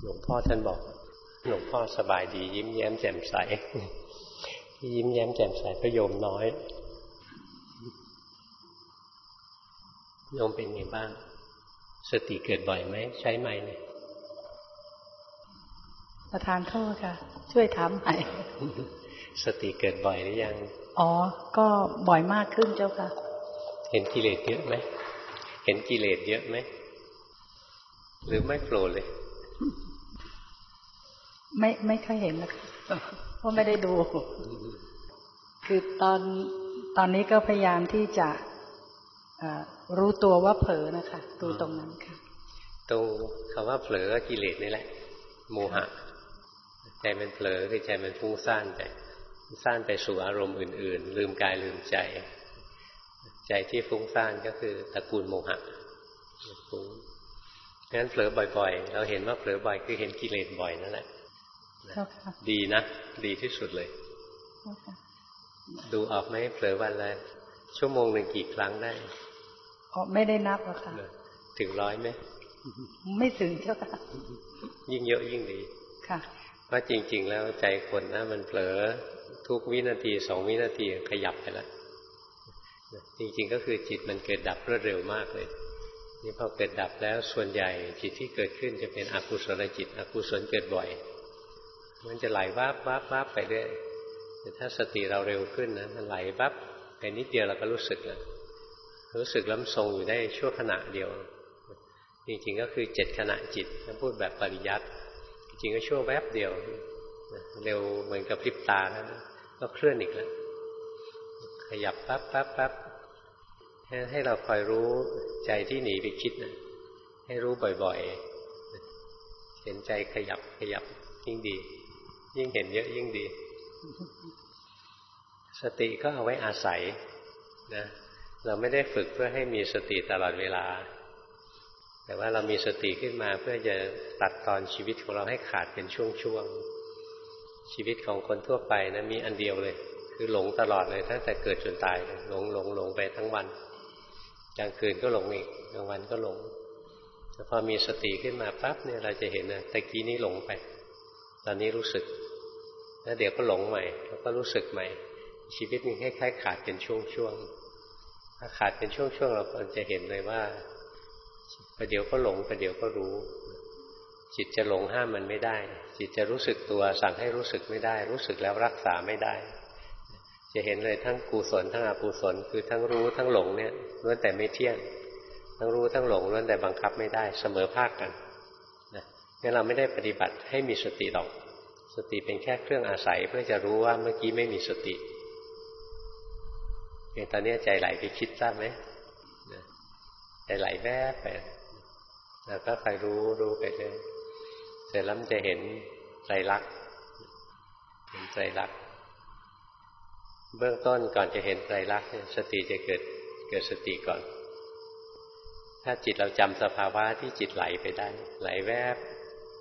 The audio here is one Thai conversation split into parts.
หลวงพ่อท่านบอก หลวงพ่อสบายดี ยิ้มแย้มแจ่มใสที่ยิ้มแย้มแจ่มใสพระโยมน้อยโยมเป็นไงบ้าง สติเกิดบ่อยไหมใช้ไหมเนี่ยประธานโทษค่ะ ช่วยถามใหม่สติเกิดบ่อยหรือยัง อ๋อ ก็บ่อยมากขึ้นเจ้าค่ะ เห็นกิเลสเยอะไหม เห็นกิเลสเยอะไหม หรือไม่โผล่เลย ไม่ไม่ค่อยเห็นนะคะเพราะไม่ได้ดู คือตอนตอนนี้ก็พยายามที่จะรู้ตัวว่าเผลอนะคะดูตรงนั้นค่ะตรงคำว่าเผลอกิเลสนี่แหละ โมหะใจมันเผลอคือใจมันฟุ้งซ่านไปซ่านไปสู่อารมณ์อื่น ๆ ลืมกายลืมใจ ใจที่ฟุ้งซ่านก็คือตระกูลโมหะฟุ้งงั้นเผลอบ่อย ๆ เราเห็นว่าเผลอบ่อยคือเห็นกิเลสบ่อยนั่นแหละ ดีนะ ดีที่สุดเลย ดูออกไหมเผลอวันละชั่วโมงหนึ่งกี่ครั้งได้อ๋อไม่ได้นับหรอกค่ะ ถึงร้อยไหม ไม่ถึงเจ้าค่ะ ยิ่งเยอะยิ่งดี ค่ะเพราะจริง ๆ แล้วใจคนนะมันเผลอทุกวินาทีสองวินาทีขยับไปแล้วจริง ๆ ก็คือจิตมันเกิดดับรวดเร็วมากเลยนี่พอเกิดดับแล้วส่วนใหญ่จิตที่เกิดขึ้นจะเป็นอกุศลจิต อกุศลเกิดบ่อย มันจะไหลวับวับวับไปเรื่อยแต่ถ้าสติเราเร็วขึ้นนะมันไหลวับไปนิดเดียวเราก็รู้สึกแล้วรู้สึกล้ำทรงอยู่ได้ชั่วขณะเดียว จริงๆก็คือเจ็ดขณะจิตถ้าพูดแบบปริยัติจริงๆก็ชั่วแวบเดียวเร็วเหมือนกับพริบตานะก็เคลื่อนอีกแล้วขยับปั๊บปั๊บปั๊บให้เราคอยรู้ใจที่หนีไปคิดนะให้รู้บ่อยๆเห็นใจขยับขยับยิ่งดี ยิ่งเห็นเยอะยิ่งดี สติก็เอาไว้อาศัยนะเราไม่ได้ฝึกเพื่อให้มีสติตลอดเวลา แต่ว่าเรามีสติขึ้นมาเพื่อจะตัดตอนชีวิตของเราให้ขาดเป็นช่วงๆ ชีวิตของคนทั่วไปนะมีอันเดียวเลย คือหลงตลอดเลยตั้งแต่เกิดจนตายหลงหลงหลงไปทั้งวันกลางคืนก็หลงอีกกลางวันก็หลงแต่พอมีสติขึ้นมาปั๊บเนี่ยเราจะเห็นนะตะกี้นี้หลงไป ตอนนี้รู้สึก แล้วเดี๋ยวก็หลงใหม่ แล้วก็รู้สึกใหม่ ชีวิตมันคล้ายๆขาดเป็นช่วงๆ ถ้าขาดเป็นช่วงๆ เราจะเห็นเลยว่าประเดี๋ยวก็หลงประเดี๋ยวก็รู้ จิตจะหลงห้ามมันไม่ได้ จิตจะรู้สึกตัวสั่งให้รู้สึกไม่ได้ รู้สึกแล้วรักษาไม่ได้ จะเห็นเลยทั้งกุศลทั้งอกุศลคือทั้งรู้ทั้งหลงเนี่ยล้วนแต่ไม่เที่ยง ทั้งรู้ทั้งหลงล้วนแต่บังคับไม่ได้เสมอภาคกัน นะงั้นเราไม่ได้ปฏิบัติให้มีสติหรอก สติเป็นแค่เครื่องอาศัยเพื่อจะรู้ว่าเมื่อกี้ไม่มีสติเองตอนนี้ใจไหลไปคิดทราบไหมใจไหลแวบไปแล้วก็คอยรู้รู้ไปเรื่อยเสร็จแล้วมันจะเห็นใจรักเห็นใจรักเบื้องต้นก่อนจะเห็นใจรักสติจะเกิดเกิดสติก่อน ถ้าจิตเราจำสภาวะที่จิตไหลไปได้ ไหลแวบ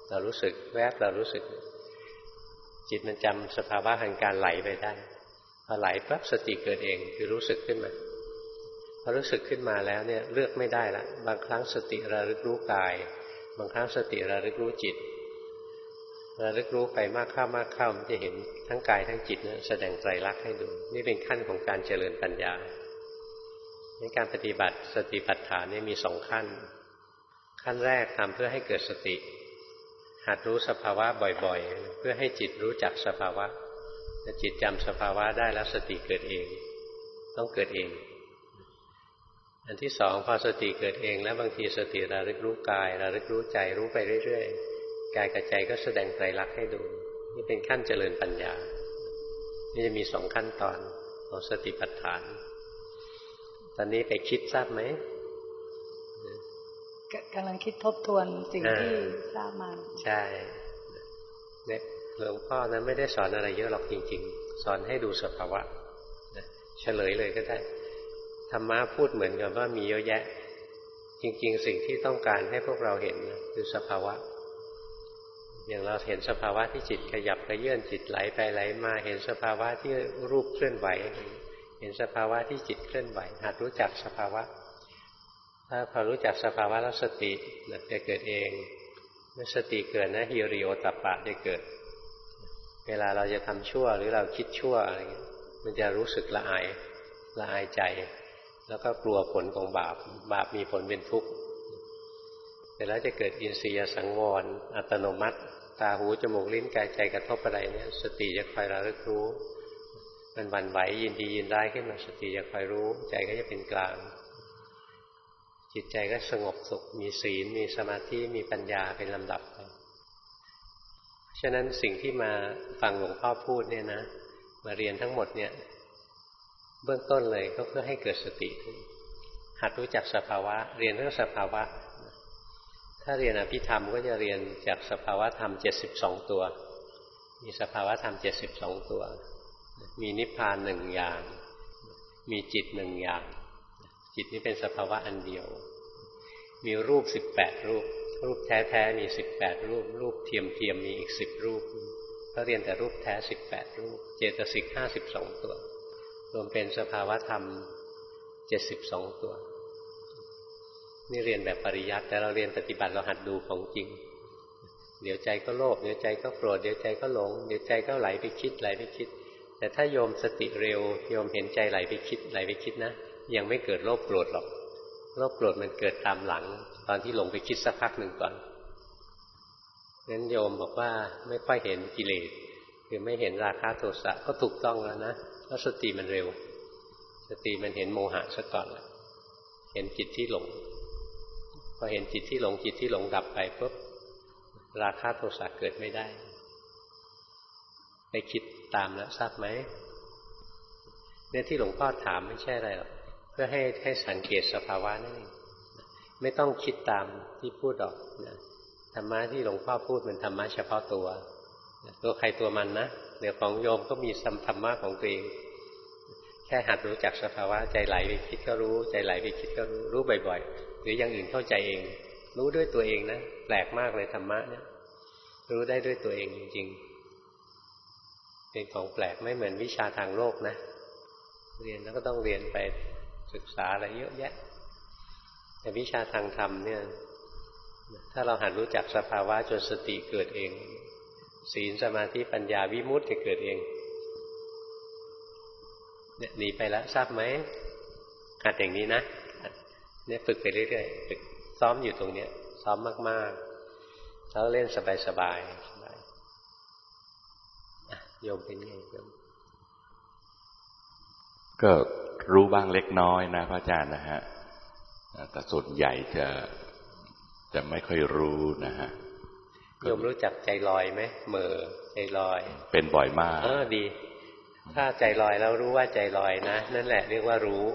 เรารู้สึกแวบเรารู้สึก จิตมันจำสภาวะแห่งการไหลไปได้พอไหลปั๊บสติเกิดเองคือรู้สึกขึ้นมาพอรู้สึกขึ้นมาแล้วเนี่ยเลือกไม่ได้ละบางครั้งสติระลึกรู้กาย บางครั้งสติระลึกรู้จิตระลึกรู้ไปมากเข้ามากเข้ามันจะเห็นทั้งกายทั้งจิตเนี่ยแสดงไตรลักษณ์ให้ดู นี่เป็นขั้นของการเจริญปัญญาในการปฏิบัติสติปัฏฐานนี่มีสองขั้น ขั้นแรกทำเพื่อให้เกิดสติ หัดรู้สภาวะบ่อยๆ เพื่อให้จิตรู้จักสภาวะถ้าจิตจำสภาวะได้แล้วสติเกิดเอง ต้องเกิดเอง อันที่สองพอสติเกิดเอง แล้วบางทีสติระลึกรู้กายระลึกรู้ใจรู้ไปเรื่อยๆ กายกับใจก็แสดงไตรลักษณ์ให้ดู นี่เป็นขั้นเจริญปัญญา นี่จะมีสองขั้นตอนของสติปัฏฐาน ตอนนี้ไปคิดทราบไหม กำลังคิดทบทวนสิ่งที่ทราบมา ใช่เนี่ยหลวงพ่อนั้นไม่ได้สอนอะไรเยอะหรอกจริง ๆ สอนให้ดูสภาวะเฉลยเลยก็ได้ธรรมะพูดเหมือนกับว่ามีเยอะแยะ จริง ๆ สิ่งที่ต้องการให้พวกเราเห็นคือสภาวะ อย่างเราเห็นสภาวะที่จิตขยับกระเยื่อนจิตไหลไปไหลมา เห็นสภาวะที่รูปเคลื่อนไหว เห็นสภาวะที่จิตเคลื่อนไหวหัดรู้จักสภาวะ ถ้าพอรู้จักสภาวะแล้วสติจะเกิดเองเมื่อสติเกิดนะฮิริโอตปะจะเกิด เวลาเราจะทำชั่วหรือเราคิดชั่วอะไรเงี้ยมันจะรู้สึกละอายละอายใจ แล้วก็กลัวผลของบาปบาปมีผลเป็นทุกข์แต่แล้วจะเกิดอินทรียสังวร อัตโนมัติ ตาหูจมูกลิ้นกายใจกระทบอะไรเนี่ยสติจะคอยระลึกรู้ มันวันไหวยินดียินร้ายขึ้นมาสติจะคอยรู้ ใจก็จะเป็นกลาง จิตใจก็สงบสุข มีศีล มีสมาธิ มีปัญญาเป็นลำดับไปฉะนั้นสิ่งที่มาฟังหลวงพ่อพูดเนี่ยนะ มาเรียนทั้งหมดเนี่ย เบื้องต้นเลยก็เพื่อให้เกิดสติ หัดรู้จักสภาวะ เรียนเรื่องสภาวะ ถ้าเรียนอภิธรรมก็จะเรียนจากสภาวะธรรมเจ็ดสิบสองตัว มีสภาวะธรรมเจ็ดสิบสองตัว มีนิพพานหนึ่งอย่าง มีจิตหนึ่งอย่าง จิตนี้เป็นสภาวะอันเดียว มีรูปสิบแปดรูป รูปแท้ๆมีสิบแปดรูป รูปเทียมเทียมมีอีกสิบรูปก็เรียนแต่รูปแท้สิบแปดรูป เจตสิกห้าสิบสองตัว รวมเป็นสภาวะธรรมเจ็ดสิบสองตัว นี่เรียนแบบปริยัติแต่เราเรียนปฏิบัติเราหัดดูของจริง เดี๋ยวใจก็โลภเดี๋ยวใจก็โกรธเดี๋ยวใจก็หลง เดี๋ยวใจก็ไหลไปคิดไหลไปคิด แต่ถ้าโยมสติเร็วโยมเห็นใจไหลไปคิดไหลไปคิดนะ ยังไม่เกิดโลภโกรธหรอกโลภโกรธมันเกิดตามหลัง ตอนที่หลงไปคิดสักพักหนึ่งก่อนงั้นโยมบอกว่าไม่ค่อยเห็นกิเลสคือไม่เห็นราคะโทสะก็ถูกต้องแล้วนะเพราะสติมันเร็ว สติมันเห็นโมหะซะก่อนเห็นจิตที่หลงพอเห็นจิตที่หลงจิตที่หลงดับไปปุ๊บราคะโทสะเกิดไม่ได้ไปคิดตามแล้วทราบไหมเนี่ยที่หลวงพ่อถามไม่ใช่อะไรหรอก เพื่อให้ให้สังเกตสภาวะนั่นเองไม่ต้องคิดตามที่พูดหรอกนะธรรมะที่หลวงพ่อพูดเป็นธรรมะเฉพาะตัวตัวใครตัวมันนะเดี๋ยวของโยมก็มีสัมธรรมะของตัวเองแค่หัดรู้จักสภาวะใจไหลไปคิดก็รู้ ใจไหลไปคิดก็รู้รู้บ่อยๆหรืออย่างอื่นเข้าใจเอง รู้ด้วยตัวเองนะแปลกมากเลยธรรมะเนี่ยรู้ได้ด้วยตัวเองจริง ๆ เป็นของแปลกไม่เหมือนวิชาทางโลกนะ เรียนแล้วก็ต้องเรียนไป ศึกษาอะไรเยอะแยะ แต่วิชาทางธรรมเนี่ย ถ้าเราหัดรู้จักสภาวะจนสติเกิดเอง ศีลสมาธิปัญญาวิมุตติจะเกิดเองเนี่ยหนีไปแล้วทราบไหมหัดอย่างนี้นะเนี่ยฝึกไปเรื่อยๆฝึกซ้อมอยู่ตรงเนี้ย ซ้อมมากๆแล้วเล่นสบายๆสบายโยมเป็นไงโยมก็ รู้บ้างเล็กน้อยนะพระอาจารย์นะฮะแต่ส่วนใหญ่จะจะไม่ค่อยรู้นะฮะโยมรู้จักใจลอยไหมเมื่อใจลอย เป็นบ่อยมากเออดี ถ้าใจลอยแล้วรู้ว่าใจลอยนะ นั่นแหละเรียกว่ารู้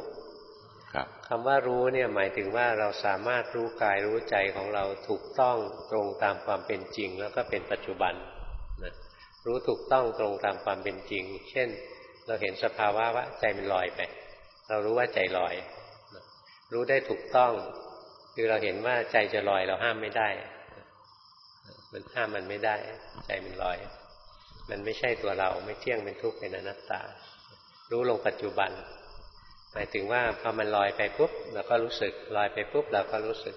คำว่ารู้เนี่ยหมายถึงว่าเราสามารถรู้กายรู้ใจของเราถูกต้องตรงตามความเป็นจริง แล้วก็เป็นปัจจุบันนะรู้ถูกต้องตรงตามความเป็นจริง เช่น เราเห็นสภาวะว่าใจมันลอยไป เรารู้ว่าใจลอย รู้ได้ถูกต้อง คือเราเห็นว่าใจจะลอยเราห้ามไม่ได้ มันห้ามมันไม่ได้ ใจมันลอย มันไม่ใช่ตัวเราไม่เที่ยงเป็นทุกข์เป็นอนัตตา รู้ลงปัจจุบัน หมายถึงว่าพอมันลอยไปปุ๊บเราก็รู้สึกลอยไปปุ๊บเราก็รู้สึก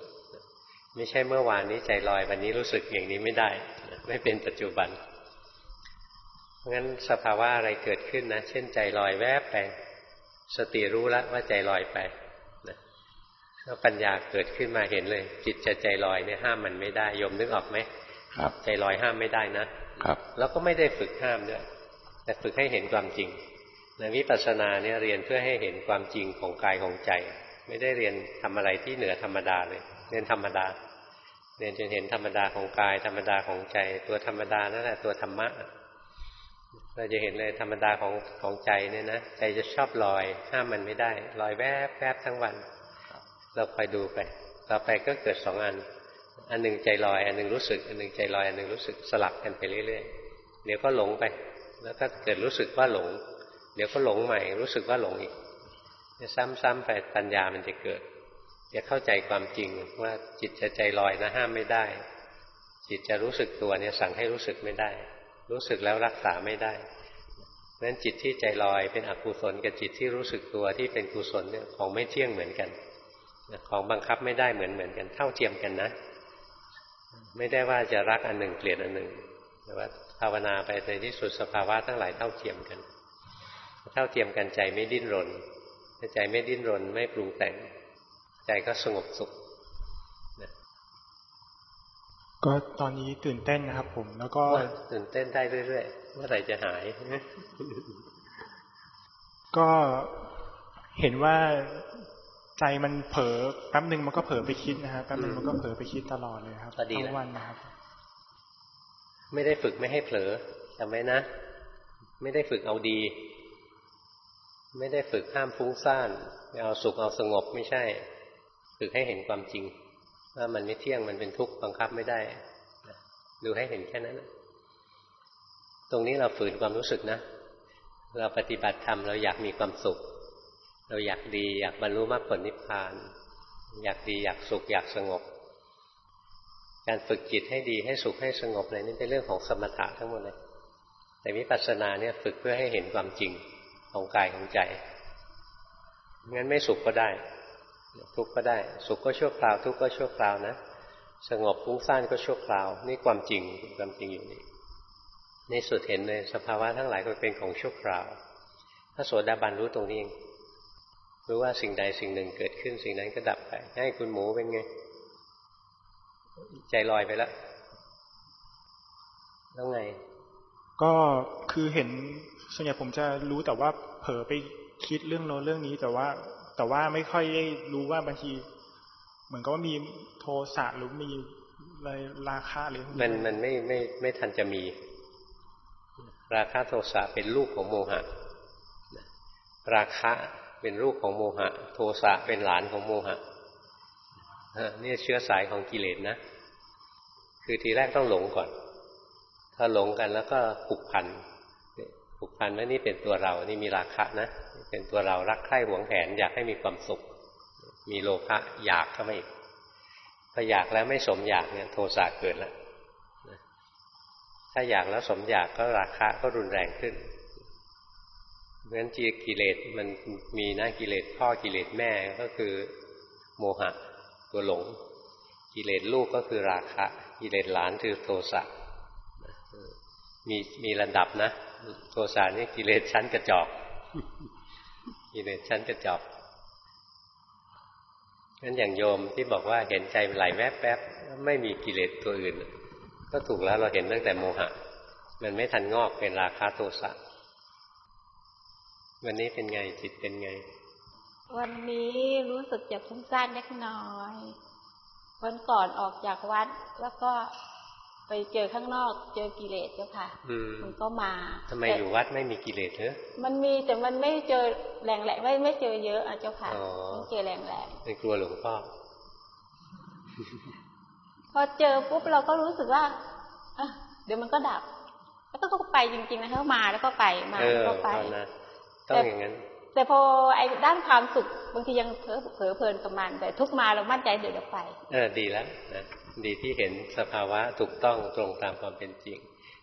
ไม่ใช่เมื่อวานนี้ใจลอยวันนี้รู้สึกอย่างนี้ไม่ได้ ไม่เป็นปัจจุบันเพราะงั้นสภาวะอะไรเกิดขึ้นนะ เช่นใจลอยแวบไป สติรู้แล้วว่าใจลอยไปแล้วปัญญาเกิดขึ้นมาเห็นเลย จิตจะใจลอยเนี่ยห้ามมันไม่ได้ยมนึกออกไหมครับ ใจลอยห้ามไม่ได้นะครับ แล้วก็ไม่ได้ฝึกห้ามด้วยแต่ฝึกให้เห็นความจริงในวิปัสสนาเนี่ยเรียนเพื่อให้เห็นความจริงของกายของใจ ไม่ได้เรียนทำอะไรที่เหนือธรรมดาเลย เรียนธรรมดา เรียนจนเห็นธรรมดาของกายธรรมดาของใจ ตัวธรรมดานั่นแหละตัวธรรมะ เราจะเห็นเลยธรรมดาของของใจเนี่ยนะใจจะชอบลอย ห้ามมันไม่ได้ ลอยแวบแวบทั้งวัน เราคอยดูไป ต่อไปก็เกิดสองอัน อันหนึ่งใจลอย อันหนึ่งรู้สึก อันหนึ่งใจลอย อันหนึ่งรู้สึกสลับกันไปเรื่อยๆ เดี๋ยวก็หลงไป แล้วก็เกิดรู้สึกว่าหลง เดี๋ยวก็หลงใหม่ รู้สึกว่าหลงอีกซ้ำๆไปปัญญามันจะเกิดจะเข้าใจความจริงว่าจิตจะใจลอยนะห้ามไม่ได้ จิตจะรู้สึกตัวเนี่ยสั่งให้รู้สึกไม่ได้ รู้สึกแล้วรักษาไม่ได้เพราะนั้นจิตที่ใจลอยเป็นอกุศลกับจิตที่รู้สึกตัวที่เป็นกุศลเนี่ยของไม่เที่ยงเหมือนกันของบังคับไม่ได้เหมือนเหมือนกัน เท่าเทียมกันนะ ไม่ได้ว่าจะรักอันหนึ่งเกลียดอันหนึ่งแต่ว่าภาวนาไปในที่สุดสภาวะทั้งหลายเท่าเทียมกัน เท่าเทียมกันใจไม่ดิ้นรนใจไม่ดิ้นรนไม่ปรุงแต่ง ใจก็สงบสุข ก็ตอนนี้ตื่นเต้นนะครับ ผม แล้วก็ตื่นเต้นได้เรื่อยๆเมื่อไหร่จะหาย ก็เห็นว่าใจมันเผลอแป๊บหนึ่งมันก็เผลอไปคิดนะฮะแป๊บหนึ่งมันก็เผลอไปคิดตลอดเลยครับทั้งวันนะครับ ไม่ได้ฝึกไม่ให้เผลอจำไว้นะ ไม่ได้ฝึกเอาดี ไม่ได้ฝึกห้ามฟุ้งซ่านเอาสุขเอาสงบไม่ใช่ ฝึกให้เห็นความจริง ว่ามันไม่เที่ยงมันเป็นทุกข์บังคับไม่ได้ดูให้เห็นแค่นั้นตรงนี้เราฝืนความรู้สึกนะ เราปฏิบัติธรรมเราอยากมีความสุข เราอยากดีอยากบรรลุมรรคผลนิพพาน อยากดีอยากสุขอยากสงบ การฝึกจิตให้ดีให้สุขให้สงบอะไรนี่เป็นเรื่องของสมถะทั้งหมดเลย แต่วิปัสสนาเนี่ยฝึกเพื่อให้เห็นความจริงของกายของใจงั้นไม่สุขก็ได้ ทุกข์ก็ได้ สุขก็ชั่วคราว ทุกข์ก็ชั่วคราวนะ สงบฟุ้งซ่านก็ชั่วคราว นี่ความจริงความจริงอยู่นี่ในสุดเห็นเลยสภาวะทั้งหลายก็เป็นของชั่วคราว ถ้าโสดาบันรู้ตรงนี้เองรู้ว่าสิ่งใดสิ่งหนึ่งเกิดขึ้นสิ่งนั้นก็ดับไป ให้คุณหมูเป็นไง ใจลอยไปแล้วแล้วไง ก็คือเห็นส่วนใหญ่ผมจะรู้แต่ว่าเผลอไปคิดเรื่องโน้นเรื่องนี้แต่ว่า แต่ว่าไม่ค่อยได้รู้ว่าบางทีเหมือนกับว่ามีโทสะหรือมีอะไรราคาหรือมันมันไม่ไม่ไม่ทันจะมี ราคะโทสะเป็นลูกของโมหะ ราคะเป็นลูกของโมหะ โทสะเป็นหลานของโมหะนี่เชื้อสายของกิเลสนะ คือทีแรกต้องหลงก่อน ถ้าหลงกันแล้วก็ผูกพันผูกพันว่านี่เป็นตัวเรา นี่มีราคะนะ เป็นตัวเรารักใคร่หวงแหน อยากให้มีความสุข มีโลภะอยากเข้ามาอีกพออยากแล้วไม่สมอยากเนี่ยโทสะเกิดแล้วถ้าอยากแล้วสมอยากก็ราคะก็รุนแรงขึ้นเพราะฉะนั้นจีกิเลสมันมีนะกิเลสพ่อกิเลสแม่ก็คือโมหะตัวหลง กิเลสลูกก็คือราคะ กิเลสหลานคือโทสะมีมีระดับนะ โทสะนี่กิเลสชั้นกระจอก กิเลสชั้นกระจอกงั้นอย่างโยมที่บอกว่าเห็นใจไหลแวบแวบไม่มีกิเลสตัวอื่น ก็ถูกแล้วเราเห็นตั้งแต่โมหะ มันไม่ทันงอกเป็นราคาโทสะวันนี้เป็นไงจิตเป็นไง วันนี้รู้สึกจะฟุ้งซ่านเล็กน้อย วันก่อนออกจากวัดแล้วก็ ไปเจอข้างนอกเจอกิเลสเจ้าค่ะมันก็มาทำไมอยู่วัดไม่มีกิเลสเนอะมันมีแต่มันไม่เจอแรงแหลกไม่ไม่เจอเยอะอะเจ้าค่ะไม่เจอแรงแหลกไม่กลัวหลวงพ่อพอเจอปุ๊บเราก็รู้สึกว่าเดี๋ยวมันก็ดับ แล้วก็ไปจริงๆนะเขามาแล้วก็ไปมาแล้วก็ไปต้องอย่างนั้นแต่พอไอ้ด้านความสุขบางทียังเผลอเผลอเพลินกับมันแต่ทุกมาเรามั่นใจเดี๋ยวไป เออดีแล้วนะ ดีที่เห็นสภาวะถูกต้องตรงตามความเป็นจริง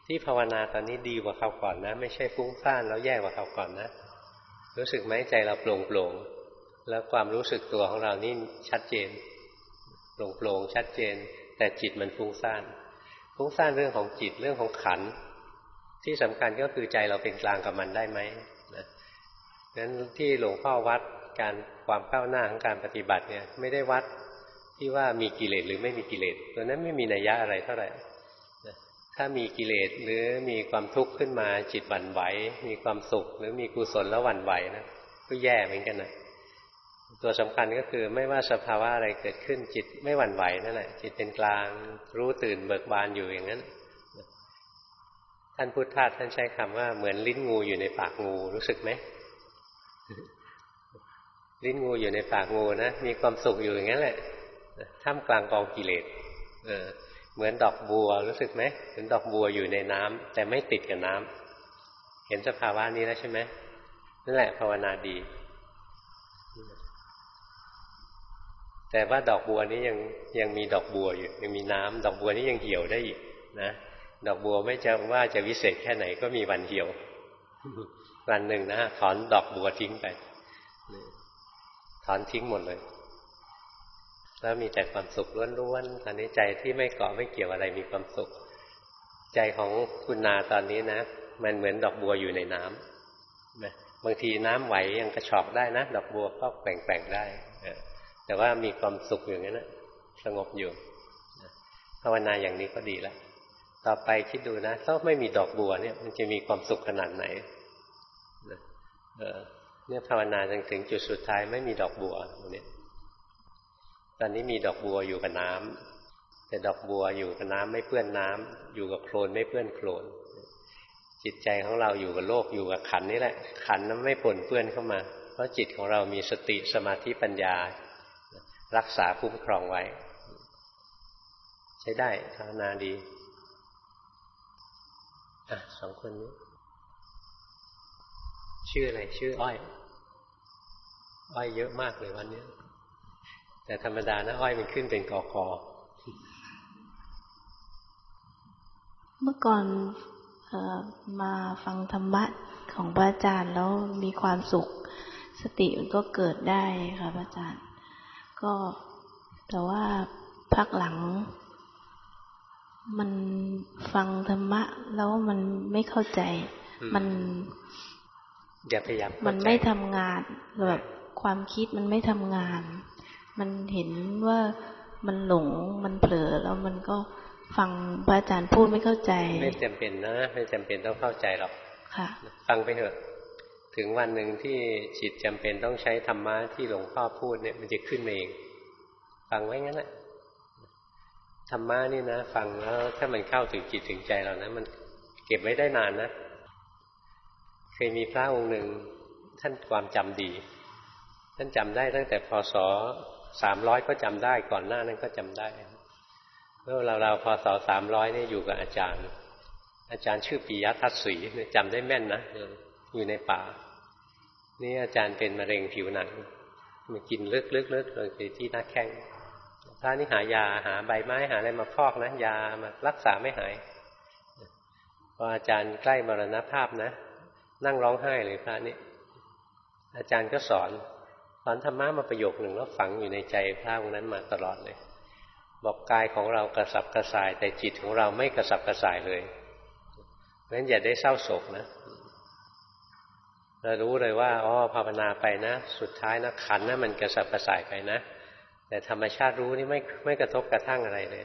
ที่ภาวนาตอนนี้ดีกว่าคราวก่อนนะ ไม่ใช่ฟุ้งซ่านแล้วแย่กว่าคราวก่อนนะ รู้สึกไหมใจเราโปร่งโปร่งแล้วความรู้สึกตัวของเรานี่ชัดเจนโปร่งโปร่งชัดเจน แต่จิตมันฟุ้งซ่านฟุ้งซ่านเรื่องของจิตเรื่องของขัน ที่สำคัญก็คือใจเราเป็นกลางกับมันได้ไหมนะนั้นที่หลวงพ่อวัดการความก้าวหน้าของการปฏิบัติเนี่ย ไม่ได้วัด ที่ว่ามีกิเลสหรือไม่มีกิเลสตัวนั้นไม่มีนัยยะอะไรเท่าไหร่ถ้ามีกิเลสหรือมีความทุกข์ขึ้นมาจิตหวั่นไหวมีความสุข หรือมีกุศลแล้วหวั่นไหวนะก็แย่เหมือนกันนะตัวสำคัญก็คือไม่ว่าสภาวะอะไรเกิดขึ้นจิตไม่หวั่นไหวนั่นแหละจิตเป็นกลางรู้ตื่นเบิกบานอยู่อย่างนั้นท่านพุทธทาสท่านใช้คำว่าเหมือนลิ้นงูอยู่ในปากงูรู้สึกไหมลิ้นงูอยู่ในปากงูนะมีความสุขอยู่อย่างนั้นแหละ ท่ามกลางกองกิเลสเออเหมือนดอกบัวรู้สึกไหมเหมือนดอกบัวอยู่ในน้ำแต่ไม่ติดกับน้ำเห็นสภาวะนี้แล้วใช่ไหมนั่นแหละภาวนาดี แต่ว่าดอกบัวนี้ยังยังมีดอกบัวอยู่ ยังมีน้ำดอกบัวนี้ยังเหี่ยวได้อีกนะดอกบัวไม่จะว่าจะวิเศษแค่ไหนก็มีวันเหี่ยววันหนึ่งนะถอนดอกบัวทิ้งไปถอนทิ้งหมดเลย แล้วมีแต่ความสุขล้วนๆตอนนี้ใจที่ไม่เกาะไม่เกี่ยวอะไรมีความสุข ใจของคุณนาตอนนี้นะ มันเหมือนดอกบัวอยู่ในน้ำบางทีน้ำไหวยังกระชอกได้นะ ดอกบัวก็แกว่งๆได้ แต่ว่ามีความสุขอย่างนั้นนะสงบอยู่ภาวนาอย่างนี้ก็ดีแล้ว ต่อไปคิดดูนะถ้าไม่มีดอกบัวเนี่ย มันจะมีความสุขขนาดไหนเนี่ยภาวนาจนถึงจุดสุดท้ายไม่มีดอกบัวตรงนี้ ตอนนี้มีดอกบัวอยู่กับน้ำแต่ดอกบัวอยู่กับน้ำไม่เปื้อนน้ำอยู่กับโคลนไม่เปื้อนโคลน จิตใจของเราอยู่กับโลกอยู่กับขันนี่แหละ ขันนั้นไม่ปนเปื้อนเข้ามา เพราะจิตของเรามีสติสมาธิปัญญา รักษาคุ้มครองไว้ ใช้ได้ภาวนาดีอะสองคนนี้ ชื่ออะไร ชื่ออ้อย อ้อยเยอะมากเลยวันนี้ แต่ธรรมดานะอ้อยมันขึ้นเป็นกอกอเมื่อก่อนออมาฟังธรรมะของพระอาจารย์แล้วมีความสุข สติมันก็เกิดได้ค่ะพระอาจารย์ ก็แต่ว่าพักหลัง มันฟังธรรมะ แล้วมันไม่เข้าใจ มันอย่าพยายามมันไม่ทำงานแบบความคิดมันไม่ทำงาน มันเห็นว่ามันหลงมันเผลอแล้วมันก็ฟังพระอาจารย์พูดไม่เข้าใจ ไม่จำเป็นนะ ไม่จำเป็นต้องเข้าใจหรอกค่ะ ฟังไปเถอะ ถึงวันหนึ่งที่จิตจำเป็นต้องใช้ธรรมะที่หลวงพ่อพูดเนี่ยมันจะขึ้นมาเอง ฟังไว้งั้นแหละธรรมะนี่นะ ฟังแล้วถ้ามันเข้าถึงจิตถึงใจเรานะมันเก็บไว้ได้นานนะเคยมีพระองค์หนึ่งท่านความจำดี ท่านจำได้ตั้งแต่พศ สามร้อยก็จำได้ ก่อนหน้านั้นก็จำได้เมื่อเราเราพอสอสามร้อยนี่อยู่กับอาจารย์ อาจารย์ชื่อปิยทัศสีจำได้แม่นนะอยู่ในป่า นี่อาจารย์เป็นมะเร็งผิวหนังมากินเลือกเลือกเลือกเลยไปที่หน้าแข้งพระนี่หายาหาใบไม้หาอะไรมาพอกนะยามารักษาไม่หายพออาจารย์ใกล้มรณภาพนะ นั่งร้องไห้เลยพระนี่อาจารย์ก็สอน อนธรรมะมาประโยคหนึ่งแล้วฝังอยู่ในใจพระองค์นั้นมาตลอดเลย บอกกายของเรากระสับกระส่าย แต่จิตของเราไม่กระสับกระส่ายเลยเพราะฉะนั้นอย่าได้เศร้าโศกนะเรารู้เลยว่าอ๋อภาวนาไปนะ สุดท้ายนะขันนะมันกระสับกระส่ายไปนะ แต่ธรรมชาติรู้นี่ไม่ไม่กระทบกระทั่งอะไรเลย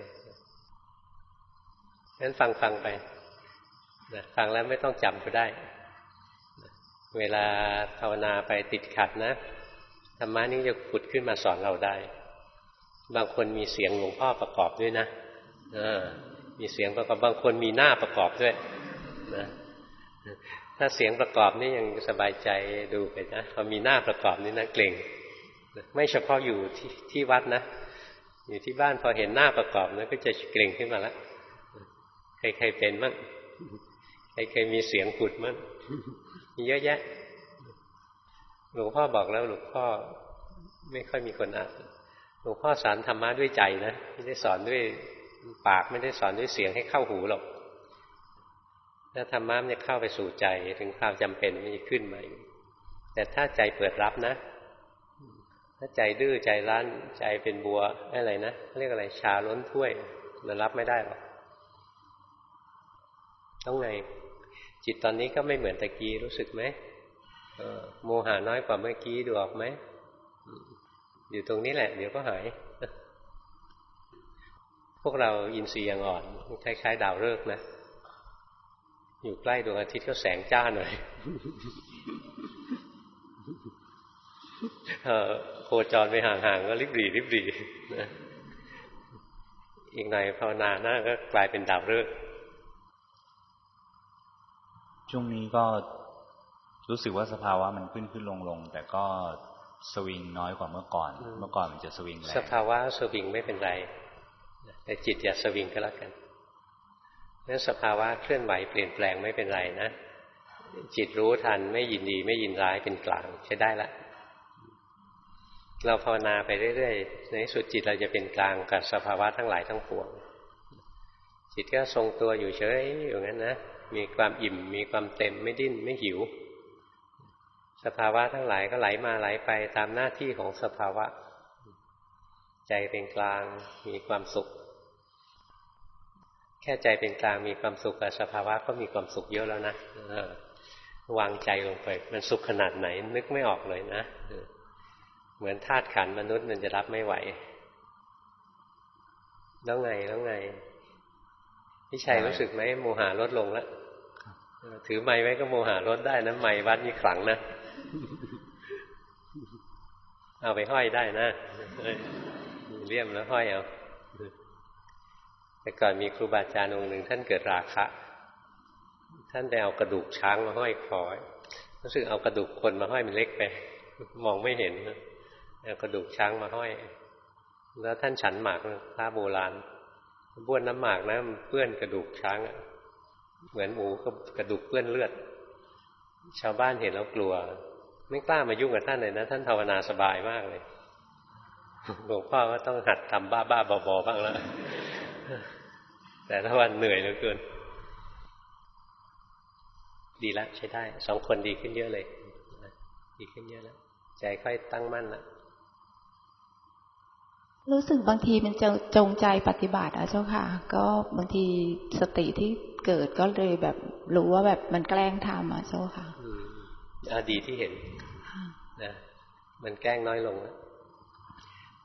งั้นฟังฟังไปนะฟังแล้วไม่ต้องจำก็ได้ เวลาภาวนาไปติดขัดนะ ธรรมะนี้จะขุดขึ้นมาสอนเราได้ บางคนมีเสียงหลวงพ่อประกอบด้วยนะมีเสียงประกอบบางคนมีหน้าประกอบด้วยนะถ้าเสียงประกอบนี่ยังสบายใจดูไปนะพอมีหน้าประกอบนี่นะเกรงไม่เฉพาะอยู่ที่ที่วัดนะอยู่ที่บ้านพอเห็นหน้าประกอบนะก็จะเกรงขึ้นมาแล้วใครๆเป็นมั้งใครเคยมีเสียงขุดมั้งมีเยอะแยะ หลวงพ่อบอกแล้วหลวงพ่อไม่ค่อยมีคนอ่านหลวงพ่อสอนธรรมะด้วยใจนะไม่ได้สอนด้วยปากไม่ได้สอนด้วยเสียงให้เข้าหูหรอกถ้าธรรมะมันจะเข้าไปสู่ใจถึงความจำเป็นมันจะขึ้นมาแต่ถ้าใจเปิดรับนะ ถ้าใจดื้อใจร้านใจเป็นบัวอะไรนะเรียกอะไรชาล้นถ้วยมันรับไม่ได้หรอกต้องไงจิตตอนนี้ก็ไม่เหมือนตะกี้รู้สึกไหม โมหาน้อยกว่าเมื่อกี้ดูออกไหม อยู่ตรงนี้แหละ เดี๋ยวก็หาย พวกเราอินทรีย์ยังอ่อน คล้ายๆ ดาวฤกษ์นะ อยู่ใกล้ดวงอาทิตย์ก็แสงจ้าหน่อยโคจรไปห่างๆก็ริบหรี่ริบหรี่นะอีกหน่อยภาวนาหน้าก็กลายเป็นดาวฤกษ์ช่วงนี้ก็ รู้สึกว่าสภาวะมันขึ้นขึ้นลงลงแต่ก็สวิงน้อยกว่าเมื่อก่อน เมื่อก่อนมันจะสวิงแรงสภาวะสวิงไม่เป็นไร แต่จิตอย่าสวิงก็แล้วกันนั้นสภาวะเคลื่อนไหวเปลี่ยนแปลงไม่เป็นไรนะ จิตรู้ทันไม่ยินดีไม่ยินร้ายเป็นกลางใช้ได้ละ เราภาวนาไปเรื่อยๆ ในสุดจิตเราจะเป็นกลางกับสภาวะทั้งหลายทั้งปวง จิตก็ทรงตัวอยู่เฉยอยู่งั้นนะ มีความอิ่มมีความเต็มไม่ดิ้นไม่หิว สภาวะทั้งหลายก็ไหลมาไหลไปตามหน้าที่ของสภาวะ ใจเป็นกลางมีความสุข แค่ใจเป็นกลางมีความสุขกับสภาวะก็มีความสุขเยอะแล้วนะวางใจลงไป มันสุขขนาดไหน นึกไม่ออกเลยนะเหมือนธาตุขันมนุษย์มันจะรับไม่ไหว แล้วไงแล้วไงพี่ชัยรู้สึกไหมโมหะลดลงแล้วถือไม้ไว้ก็โมหะลดได้นะไม้วัดนี่ขลังนะ เอาไปห้อยได้นะเลี่ยมแล้วห้อยเอาแต่ก่อนมีครูบาอาจารย์องค์หนึ่งท่านเกิดราคะ ท่านไปเอากระดูกช้างมาห้อยคอรู้สึกเอากระดูกคนมาห้อยมันเล็กไป มองไม่เห็นเอากระดูกช้างมาห้อย แล้วท่านฉันหมากพระโบราณบ้วนน้ำหมากนะมันเปื้อนกระดูกช้างเหมือนหมูกระดูกเปื้อนเลือด ชาวบ้านเห็นแล้วกลัว ไม่กล้ามายุ่งกับท่านเลยนะท่านภาวนาสบายมากเลยหลวงพ่อก็ต้องหัดทำบ้าบ้าบอๆบ้างแล้วแต่ถ้าวันเหนื่อยเหลือเกิน ดีแล้วใช้ได้สองคนดีขึ้นเยอะเลย ดีขึ้นเยอะแล้ว ใจค่อยตั้งมั่นแล้วรู้สึกบางทีมันจะจงใจปฏิบัติอะเจ้าค่ะ ก็บางทีสติที่เกิดก็เลยแบบรู้ว่าแบบมันแกล้งทำอะเจ้าค่ะอดีที่เห็น นะมันแกล้งน้อยลงแล้ว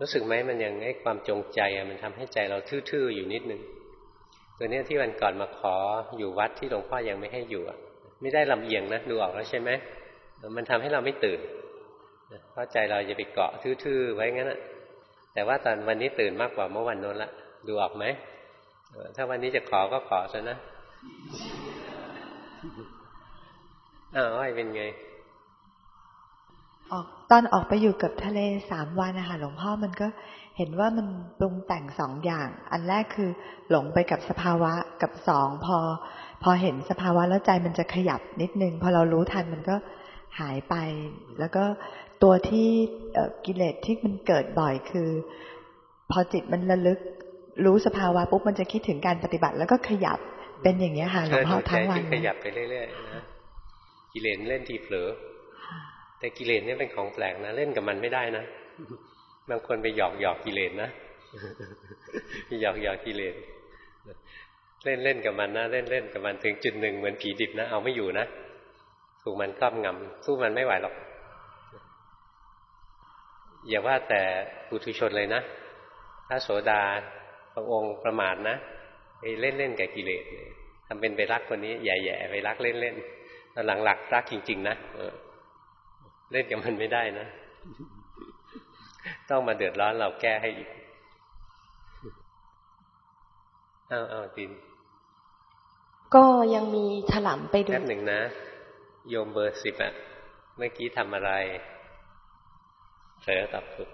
รู้สึกไหมมันยังไอ้ความจงใจอะมันทำให้ใจเราทื่อๆอยู่นิดนึงตัวนี้ที่วันก่อนมาขออยู่วัดที่หลวงพ่อยังไม่ให้อยู่อะไม่ได้ลำเอียงนะดูออกแล้วใช่ไหมมันทำให้เราไม่ตื่นเพราะใจเราจะไปเกาะทื่อๆไว้งั้นอะแต่ว่าตอนวันนี้ตื่นมากกว่าเมื่อวันนู้นละดูออกไหมถ้าวันนี้จะขอก็ขอซะนะอ้าวไอ้เป็นไง ออกตอนออกไปอยู่กับทะเลสามวันนะคะหลวงพ่อมันก็เห็นว่ามันปรุงแต่งสองอย่าง อันแรกคือหลงไปกับสภาวะกับสองพอ พอเห็นสภาวะแล้วใจมันจะขยับนิดนึง พอเรารู้ทันมันก็หายไป แล้วก็ตัวที่กิเลสที่มันเกิดบ่อยคือ พอจิตมันระลึกรู้สภาวะปุ๊บมันจะคิดถึงการปฏิบัติ แล้วก็ขยับเป็นอย่างเงี้ยค่ะหลวงพ่อทั้งวันขยับไปเรื่อยๆนะกิเลสเล่นทีเผลอ แต่กิเลสเนี่ยเป็นของแปลกนะเล่นกับมันไม่ได้นะบางคนไปหยอกหยอกกิเลสนะไปหยอกหยอกกิเลสเล่นเล่นกับมันนะเล่นเล่นกับมันถึงจุดหนึ่งเหมือนผีดิบนะเอาไม่อยู่นะถูกมันครอบงำสู้มันไม่ไหวหรอกอย่าว่าแต่ปุถุชนเลยนะถ้าโสดาพระองค์ประมาทนะไปเล่นเล่นกับกิเลสทำเป็นไปรักคนนี้แย่ๆไปรักเล่นเล่นหลังหลักรักจริง ๆ นะเล่นกับมันไม่ได้นะ ต้องมาเดือดร้อนเราแก้ให้อีกเอาเอาตินก็ยังมีถลำไปดูแป๊บหนึ่งนะ โยมเบอร์สิบอะเมื่อกี้ทำอะไรเผลอตับฝึก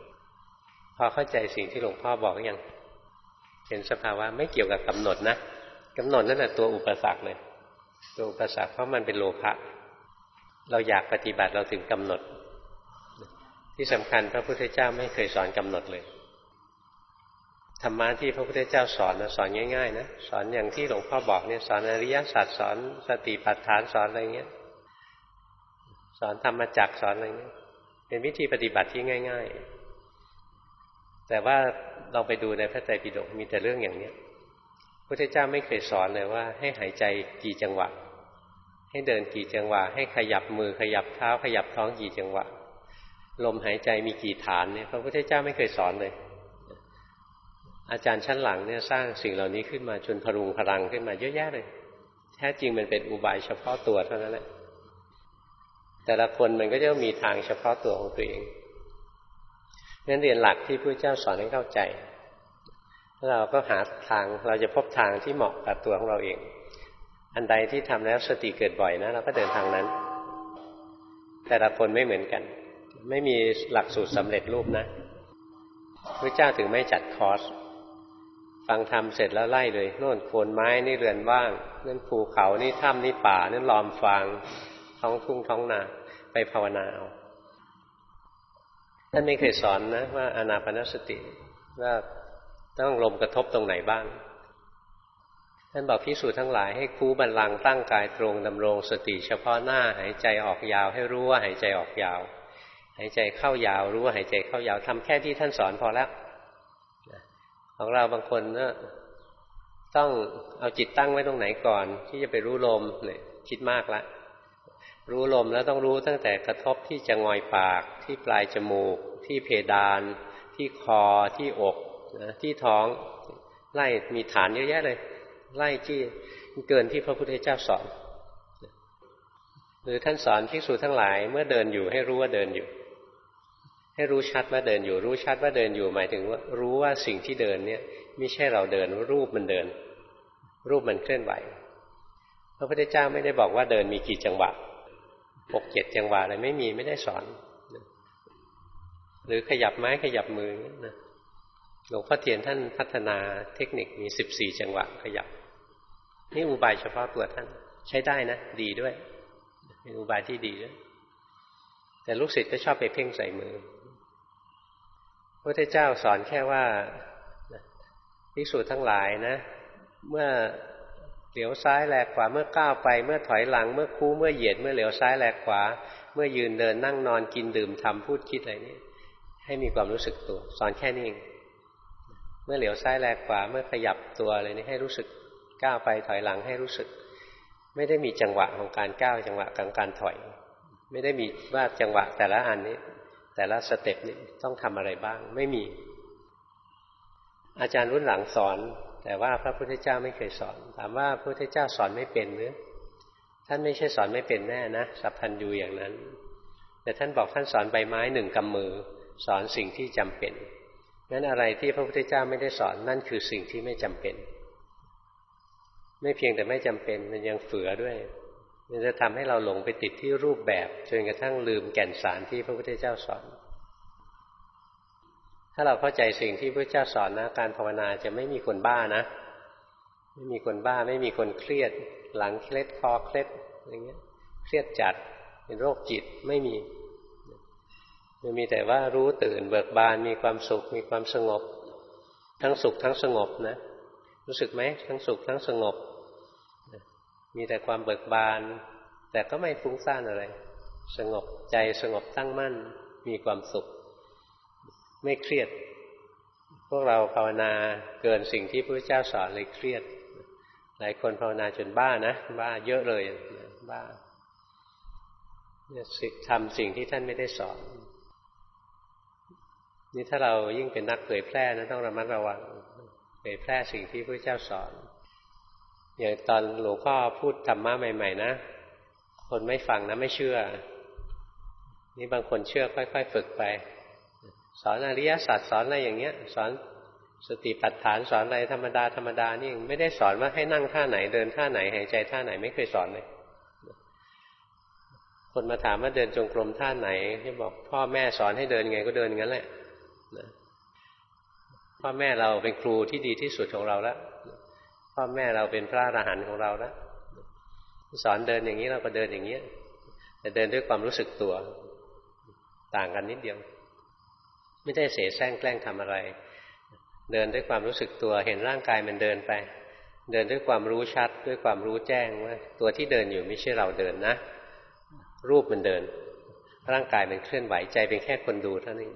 พอเข้าใจสิ่งที่หลวงพ่อบอกอยังเห็นสภาวะไม่เกี่ยวกับกำหนดนะกำหนดนั่นแหละตัวอุปสรรคเลยตัวอุปสรรคเพราะมันเป็นโลภะ เราอยากปฏิบัติเราถึงกำหนด ที่สำคัญพระพุทธเจ้าไม่เคยสอนกำหนดเลยธรรมะที่พระพุทธเจ้าสอนนะสอนง่ายๆนะสอนอย่างที่หลวงพ่อบอกเนี่ยสอนอริยสัจสอนสติปัฏฐานสอนอะไรเงี้ย สอนธรรมจักสอนอะไรเงี้ย เป็นวิธีปฏิบัติที่ง่าย ๆ แต่ว่าเราไปดูในพระไตรปิฎกมีแต่เรื่องอย่างเนี้ยพุทธเจ้าไม่เคยสอนเลยว่า ให้หายใจกี่จังหวะ ให้เดินกี่จังหวะ ให้ขยับมือขยับเท้า ขยับท้องกี่จังหวะ ลมหายใจมีกี่ฐานเนี่ยพระพุทธเจ้าไม่เคยสอนเลย อาจารย์ชั้นหลังเนี่ยสร้างสิ่งเหล่านี้ขึ้นมาจนพรุงพลังขึ้นมาเยอะแยะเลย แท้จริงมันเป็นอุบายเฉพาะตัวเท่านั้นแหละ แต่ละคนมันก็จะมีทางเฉพาะตัวของตัวเองนั้นเรียนหลักที่พระเจ้าสอนให้เข้าใจเราก็หาทางเราจะพบทางที่เหมาะกับตัวของเราเอง อันใดที่ทำแล้วสติเกิดบ่อยนะเราก็เดินทางนั้น แต่ละคนไม่เหมือนกัน ไม่มีหลักสูตรสำเร็จรูปนะพระเจ้าถึงไม่จัดคอร์สฟังธรรมเสร็จแล้วไล่เลยโน่นโคนไม้นี่เรือนว่างนั่นภูเขานี่ถ้ำนี่ป่านั่นลอมฟางท้องทุ่งท้องนาไปภาวนาเอาท่านไม่เคยสอนนะว่าอนาปนสติว่าต้องลมกระทบตรงไหนบ้าง ท่านบอกพิสูจน์ทั้งหลายให้คูบันลังตั้งกายตรงดำรงสติเฉพาะหน้าหายใจออกยาวให้รู้ว่าหายใจออกยาว หายใจเข้ายาวรู้ว่าหายใจเข้ายาวทำแค่ที่ท่านสอนพอแล้วของเราบางคนนะต้องเอาจิตตั้งไว้ตรงไหนก่อน ที่จะไปรู้ลมเนี่ยคิดมากละ รู้ลมแล้วต้องรู้ตั้งแต่กระทบที่จะงอยปาก ที่ปลายจมูก ที่เพดาน ที่คอที่อกนะที่ท้องไล่มีฐานเยอะแยะเลย ไล่ที่เกินที่พระพุทธเจ้าสอน หรือท่านสอนภิกษุทั้งหลายเมื่อเดินอยู่ให้รู้ว่าเดินอยู่ ให้รู้ชัดว่าเดินอยู่ รู้ชัดว่าเดินอยู่หมายถึงว่า รู้ว่าสิ่งที่เดินเนี่ยไม่ใช่เราเดินรูปมันเดิน รูปมันเคลื่อนไหวพระพุทธเจ้าไม่ได้บอกว่าเดินมีกี่จังหวะหกเจ็ดจังหวะอะไรไม่มีไม่ได้สอน หรือขยับไม้ขยับมือนะหลวงพ่อเทียนท่านพัฒนาเทคนิคมีสิบสี่จังหวะขยับ นี่อุบายเฉพาะตัวท่าน ใช้ได้นะ ดีด้วยเป็นอุบายที่ดีด้วยแต่ลูกศิษย์ก็ชอบไปเพ่งใส่มือพระพุทธเจ้าสอนแค่ว่าภิกษุทั้งหลายนะ เมื่อเหลียวซ้ายแลกขวาเมื่อก้าวไปเมื่อถอยหลัง เมื่อคู่เมื่อเหยียดเมื่อเหลียวซ้ายแลกขวา เมื่อยืนเดินนั่งนอนกินดื่มทำพูดคิดอะไรนี่ให้มีความรู้สึกตัว สอนแค่นี้เองเมื่อเหลียวซ้ายแลกขวาเมื่อขยับตัวอะไรนี่ให้รู้สึก ก้าวไปถอยหลังให้รู้สึก ไม่ได้มีจังหวะของการก้าวจังหวะของการถอย ไม่ได้มีว่าจังหวะแต่ละอันนี้ แต่ละสเต็ปนี้ต้องทำอะไรบ้าง ไม่มี อาจารย์รุ่นหลังสอน แต่ว่าพระพุทธเจ้าไม่เคยสอน ถามว่าพระพุทธเจ้าสอนไม่เป็นหรือท่านไม่ใช่สอนไม่เป็นแน่นะสัพพันยูอย่างนั้น แต่ท่านบอกท่านสอนใบไม้หนึ่งกำมือ สอนสิ่งที่จำเป็นงั้นอะไรที่พระพุทธเจ้าไม่ได้สอนนั่นคือสิ่งที่ไม่จำเป็น ไม่เพียงแต่ไม่จำเป็นมันยังเฝือด้วยมันจะทำให้เราหลงไปติดที่รูปแบบจนกระทั่งลืมแก่นสารที่พระพุทธเจ้าสอน ถ้าเราเข้าใจสิ่งที่พระเจ้าสอนนะการภาวนาจะไม่มีคนบ้านะ ไม่มีคนบ้า ไม่มีคนเครียด หลังเคล็ดคอเคล็ดอย่างเงี้ย เครียดจัดเป็นโรคจิตไม่มีมันมีแต่ว่ารู้ตื่นเบิกบานมีความสุขมีความสงบ ทั้งสุขทั้งสงบนะ รู้สึกไหมทั้งสุขทั้งสงบ มีแต่ความเบิกบาน แต่ก็ไม่ฟุ้งซ่านอะไร สงบใจสงบตั้งมั่น มีความสุข ไม่เครียด พวกเราภาวนาเกินสิ่งที่พระเจ้าสอนเลยเครียด หลายคนภาวนาจนบ้านะ บ้าเยอะเลย บ้าทำสิ่งที่ท่านไม่ได้สอน นี่ถ้าเรายิ่งเป็นนักเผยแพร่นะต้องระมัดระวังเผยแพร่สิ่งที่พระเจ้าสอน อย่างตอนหลวงพ่อพูดธรรมะใหม่ ๆ นะ คนไม่ฟังนะไม่เชื่อ นี่บางคนเชื่อค่อย ๆ ฝึกไป สอนอริยสัจสอนอะไรอย่างเงี้ย สอนสติปัฏฐานสอนอะไรธรรมดาธรรมดานี่ไม่ได้สอนว่าให้นั่งท่าไหนเดินท่าไหนหายใจท่าไหนไม่เคยสอนเลยคนมาถามว่าเดินจงกรมท่าไหนที่บอกพ่อแม่สอนให้เดินไงก็เดินงั้นแหละพ่อแม่เราเป็นครูที่ดีที่สุดของเราแล้ว พ่อแม่เราเป็นพระอรหันต์ของเราแล้วสอนเดินอย่างนี้เราก็เดินอย่างนี้แต่เดินด้วยความรู้สึกตัว ต่างกันนิดเดียว ไม่ได้เสแสร้งแกล้งทำอะไร เดินด้วยความรู้สึกตัว เห็นร่างกายมันเดินไป เดินด้วยความรู้ชัด ด้วยความรู้แจ้งว่าตัวที่เดินอยู่ไม่ใช่เราเดินนะ รูปมันเดิน ร่างกายมันเคลื่อนไหวใจเป็นแค่คนดูเท่านั้น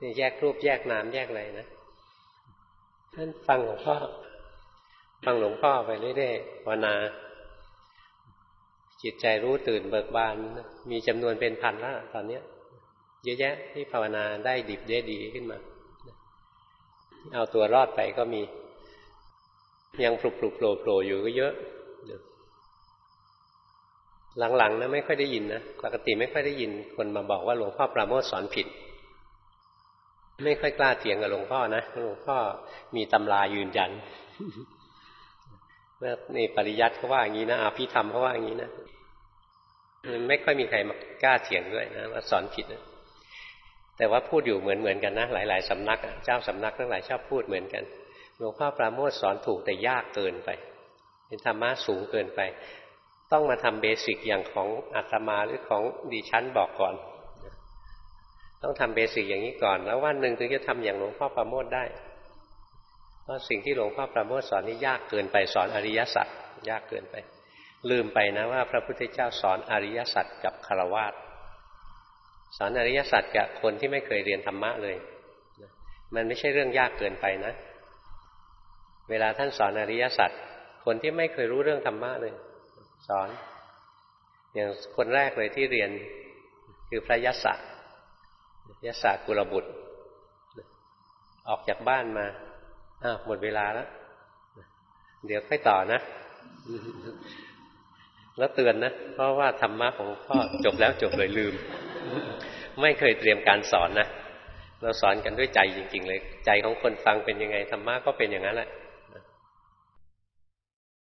นี่แยกรูปแยกนามแยกอะไรนะท่านฟังหลวงพ่อ ฟังหลวงพ่อไปเรื่อยๆภาวนาจิตใจรู้ตื่นเบิกบาน มีจำนวนเป็นพันแล้วตอนนี้เยอะแยะที่ภาวนาได้ดิบได้ดีขึ้นมา เอาตัวรอดไปก็มี ยังปลุกปลุกโผล่โผล่อยู่ก็เยอะ หลังๆนะไม่ค่อยได้ยินนะปกติไม่ค่อยได้ยิน คนมาบอกว่าหลวงพ่อปราโมทสอนผิด ไม่ค่อยกล้าเถียงกับหลวงพ่อนะหลวงพ่อมีตำรายืนยัน นี่ปริยัติเขาว่าอย่างนี้นะอภิธรรมเขาว่าอย่างนี้นะไม่ค่อยมีใครมากล้าเถียงด้วยนะว่าสอนผิดนะแต่ว่าพูดอยู่เหมือนเหมือนกันนะหลาย ๆ สำนักเจ้าสำนักทั้งหลายชอบพูดเหมือนกันหลวงพ่อปราโมทสอนถูกแต่ยากเกินไป เป็นธรรมะสูงเกินไป ต้องมาทำเบสิกอย่างของอาตมาหรือของดิฉันบอกก่อน ต้องทำเบสิกอย่างนี้ก่อน แล้ววันหนึ่งถึงจะทำอย่างหลวงพ่อปราโมทได้ ราะสิ่งที่หลวงพ่อปราโมทสอนนี่ยากเกินไปสอนอริยสัจยากเกินไป ลืมไปนะว่าพระพุทธเจ้าสอนอริยสัจกับคารวะสอนอริยสัจกับคนที่ไม่เคยเรียนธรรมะเลย มันไม่ใช่เรื่องยากเกินไปนะ เวลาท่านสอนอริยสัจคนที่ไม่เคยรู้เรื่องธรรมะเลย สอน อย่างคนแรกเลยที่เรียนคือพระยศยศกุลบุตร ออกจากบ้านมา อ้าวหมดเวลาแล้ว เดี๋ยวค่อยต่อนะแล้วเตือนนะ เพราะว่าธรรมะของพ่อจบแล้วจบเลยลืม ไม่เคยเตรียมการสอนนะ เราสอนกันด้วยใจจริง ๆ เลย ใจของคนฟังเป็นยังไงธรรมะก็เป็นอย่างนั้นแหละ